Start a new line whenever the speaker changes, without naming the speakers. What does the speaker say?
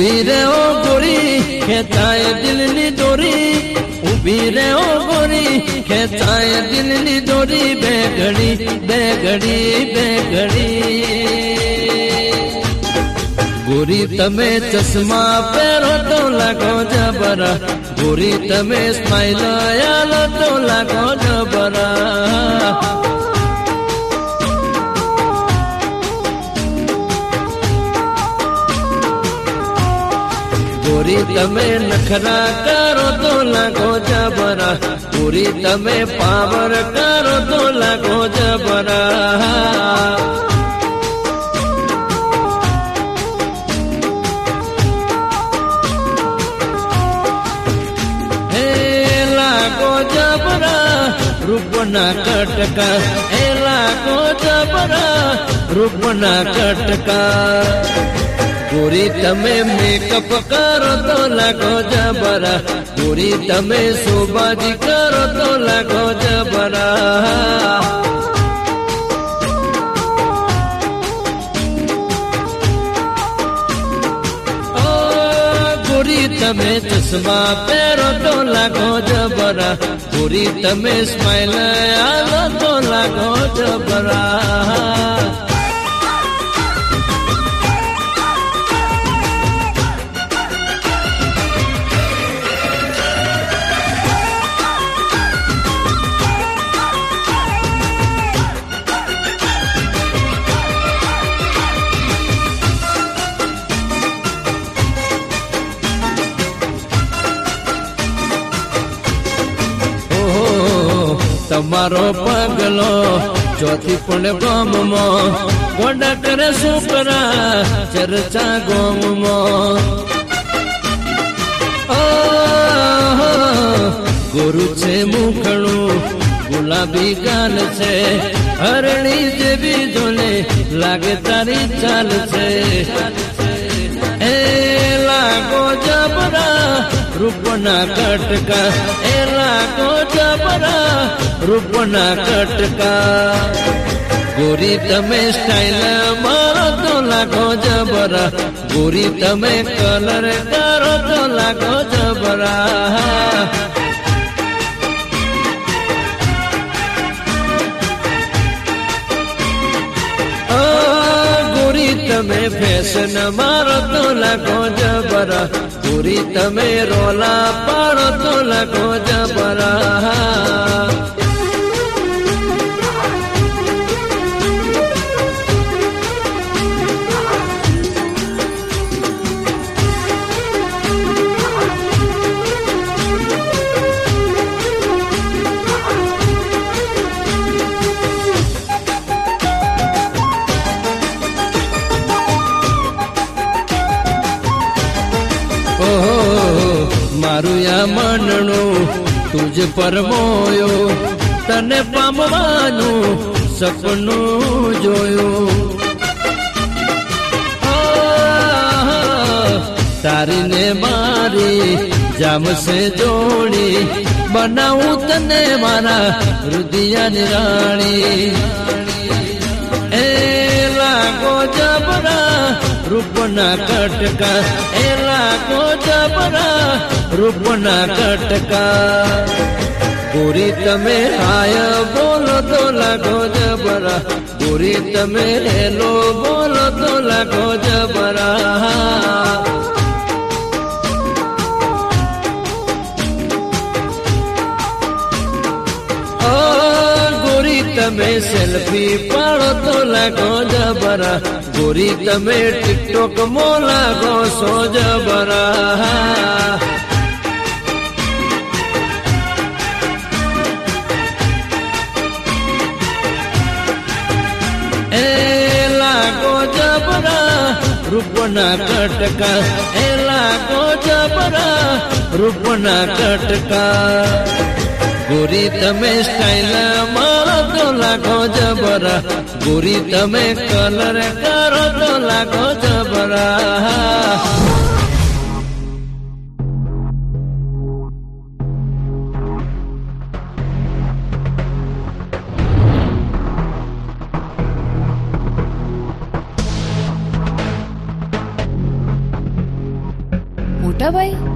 ઉભી રે ઓ ગોરી ખેંચાય દિલની દોરી ઉભી રે ઓ ગોરી ખેંચાય દિલની દોરી બે ઘડી બે ઘડી બે ઘડી ગોરી તમે ચશ્મા પહેરો તો લાગો જબરા ગોરી તમે સ્માઈલ આલો તો લાગો જબરા ગોરી તમે નખરા કરો તો લાગો જબરા ગોરી તમે પાવર કરો તો લાગો જબરા હે લાગો જબરા રૂપના કટકા હે લાગો જબરા રૂપના કટકા ગોરી તમે મેકઅપ કરો તો લાગો જબરા ગોરી તમે શોભાજી કરો તો લાગો જબરા ઓ ગોરી તમે ચશ્મા પહેરો તો લાગો જબરા ગોરી તમે સ્માઈલ આલો તો લાગો જબરા તમારો પગલો, ચોથી પણ ગોમમાં. ગોડા કરે છોકરા ચર્ચા ગોમમાં. ગુરુ છે મુખણું, ગુલાબી ગાન છે. હરણી જેવી જોને લાગે તારી ચાલ છે. એ જબરા રૂપના કટકા એ લાગો જબરા રૂપના કટકા ગોરી તમે સ્ટાઇલ મારો તો લાગો જબરા ગોરી તમે કલર કરો તો લાગો જબરા ઓ ગોરી તમે ફેશન મારો તો લાગો જબરા પૂરી તમે રોલા પાડો તો લખો જા મારું મનનું તુજ પર મોયો, તને પામવાનું સપનું જોયું. તારી ને મારી જામશે જોડી, બનાવું તને મારા હૃદયની રાણી. એ લાગો જબરા રૂપના કટકા એ લાગો જબરા રૂપના કટકા ગોરી તમે હાય બોલો તો લાગો જબરા ગોરી તમે હેલો બોલો તો લાગો જબરા ઓ ગોરી તમે સેલ્ફી પાડો તો લાગો જબરા गोरी तमे टिकटोक मोला गो सो जबरा ए लागो जबरा, रूपना कटका। ए लागो जबरा, रूपना कटका। गोरी तमे स्टाइल मा તો લાગો જબરા ગોરી તમે કલર કરો તો લાગો જબરા
મોટા ભાઈ